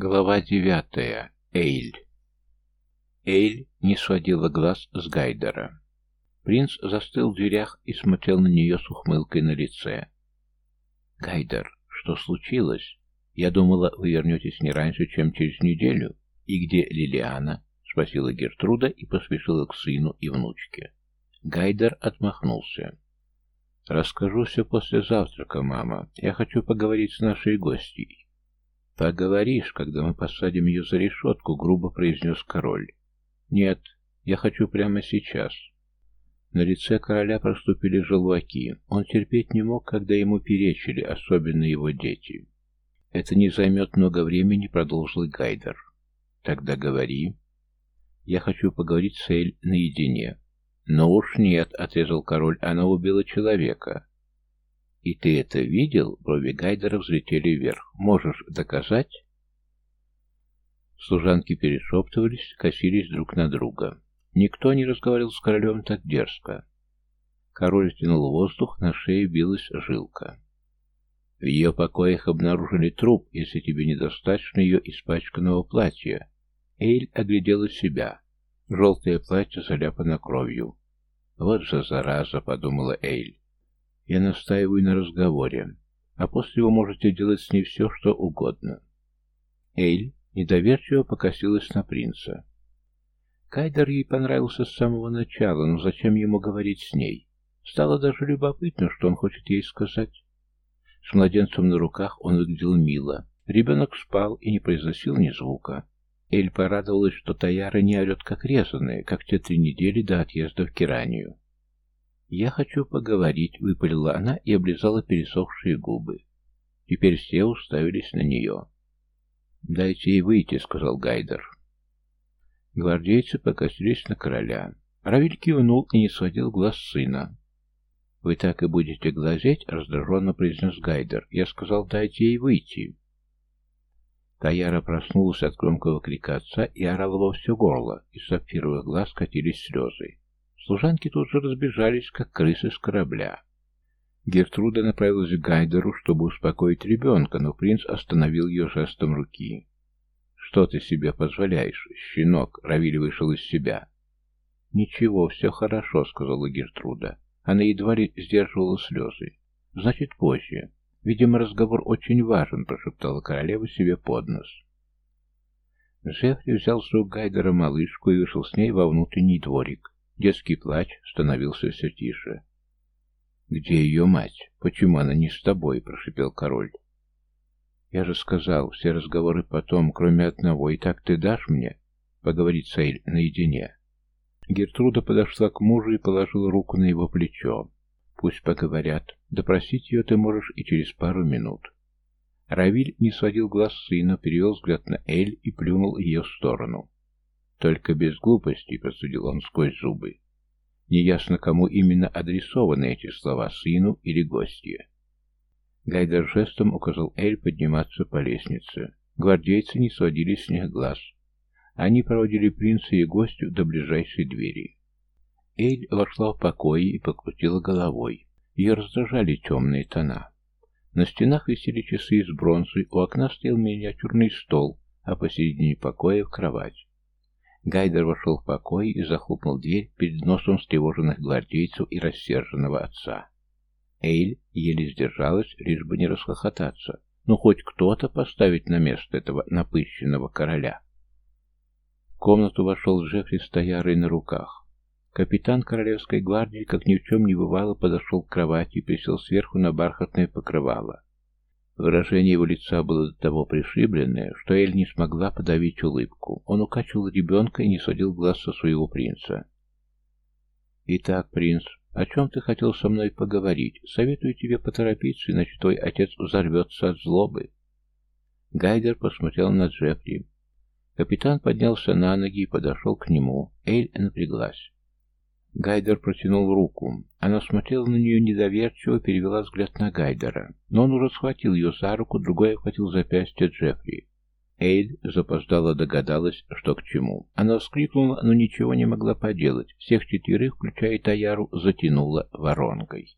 Глава девятая. Эйль. Эйль не сводила глаз с Гайдера. Принц застыл в дверях и смотрел на нее с ухмылкой на лице. «Гайдер, что случилось? Я думала, вы вернетесь не раньше, чем через неделю. И где Лилиана?» — спросила Гертруда и поспешила к сыну и внучке. Гайдер отмахнулся. «Расскажу все после завтрака, мама. Я хочу поговорить с нашей гостьей». «Поговоришь, когда мы посадим ее за решетку», — грубо произнес король. «Нет, я хочу прямо сейчас». На лице короля проступили желваки. Он терпеть не мог, когда ему перечили, особенно его дети. «Это не займет много времени», — продолжил Гайдер. «Тогда говори». «Я хочу поговорить с Эль наедине». «Но уж нет», — отрезал король, — «она убила человека». «И ты это видел?» Брови Гайдера взлетели вверх. «Можешь доказать?» Служанки перешептывались, косились друг на друга. Никто не разговаривал с королем так дерзко. Король втянул воздух, на шее билась жилка. В ее покоях обнаружили труп, если тебе недостаточно ее испачканного платья. Эйль оглядела себя. Желтое платье заляпано кровью. «Вот же зараза», — подумала Эйль. Я настаиваю на разговоре, а после вы можете делать с ней все, что угодно. Эйль недоверчиво покосилась на принца. Кайдер ей понравился с самого начала, но зачем ему говорить с ней? Стало даже любопытно, что он хочет ей сказать. С младенцем на руках он выглядел мило. Ребенок спал и не произносил ни звука. Эль порадовалась, что Таяра не орет как резаная, как те три недели до отъезда в Киранию. «Я хочу поговорить», — выпалила она и облизала пересохшие губы. Теперь все уставились на нее. «Дайте ей выйти», — сказал Гайдер. Гвардейцы покосились на короля. Равиль кивнул и не сводил глаз сына. «Вы так и будете глазеть?» — раздраженно произнес Гайдер. «Я сказал, дайте ей выйти». Таяра проснулась от громкого крика отца и орала во все горло, из сапфировых глаз катились слезы. Служанки тут же разбежались, как крысы с корабля. Гертруда направилась к Гайдеру, чтобы успокоить ребенка, но принц остановил ее жестом руки. «Что ты себе позволяешь, щенок?» Равиль вышел из себя. «Ничего, все хорошо», — сказала Гертруда. Она едва ли сдерживала слезы. «Значит, позже. Видимо, разговор очень важен», — прошептала королева себе под нос. Джеффри взял с рук Гайдера малышку и вышел с ней во внутренний дворик. Детский плач становился все тише. «Где ее мать? Почему она не с тобой?» – прошипел король. «Я же сказал, все разговоры потом, кроме одного, и так ты дашь мне?» Поговорить с Эйль наедине. Гертруда подошла к мужу и положила руку на его плечо. «Пусть поговорят. Допросить ее ты можешь и через пару минут». Равиль не сводил глаз сына, перевел взгляд на Эль и плюнул ее в сторону. Только без глупостей, процедил он сквозь зубы. Неясно, кому именно адресованы эти слова, сыну или гостье. Гайдер жестом указал Эль подниматься по лестнице. Гвардейцы не сводили с них глаз. Они проводили принца и гостю до ближайшей двери. Эль вошла в покой и покрутила головой. Ее раздражали темные тона. На стенах висели часы из бронзы, у окна стоял миниатюрный стол, а посередине покоя кровать. Гайдер вошел в покой и захлопнул дверь перед носом встревоженных гвардейцев и рассерженного отца. Эйль еле сдержалась, лишь бы не расхохотаться. Ну, хоть кто-то поставить на место этого напыщенного короля. В комнату вошел Джеффри с Таярой на руках. Капитан Королевской гвардии, как ни в чем не бывало, подошел к кровати и присел сверху на бархатное покрывало. Выражение его лица было до того пришибленное, что Эль не смогла подавить улыбку. Он укачивал ребенка и не сводил глаз со своего принца. «Итак, принц, о чем ты хотел со мной поговорить? Советую тебе поторопиться, иначе твой отец взорвется от злобы». Гайдер посмотрел на Джеффри. Капитан поднялся на ноги и подошел к нему. Эль напряглась. Гайдер протянул руку. Она смотрела на нее недоверчиво, перевела взгляд на Гайдера. Но он уже схватил ее за руку, другой охватил запястье Джеффри. Эйль запоздала догадалась, что к чему. Она вскрикнула, но ничего не могла поделать. Всех четверых, включая Таяру, затянула воронкой.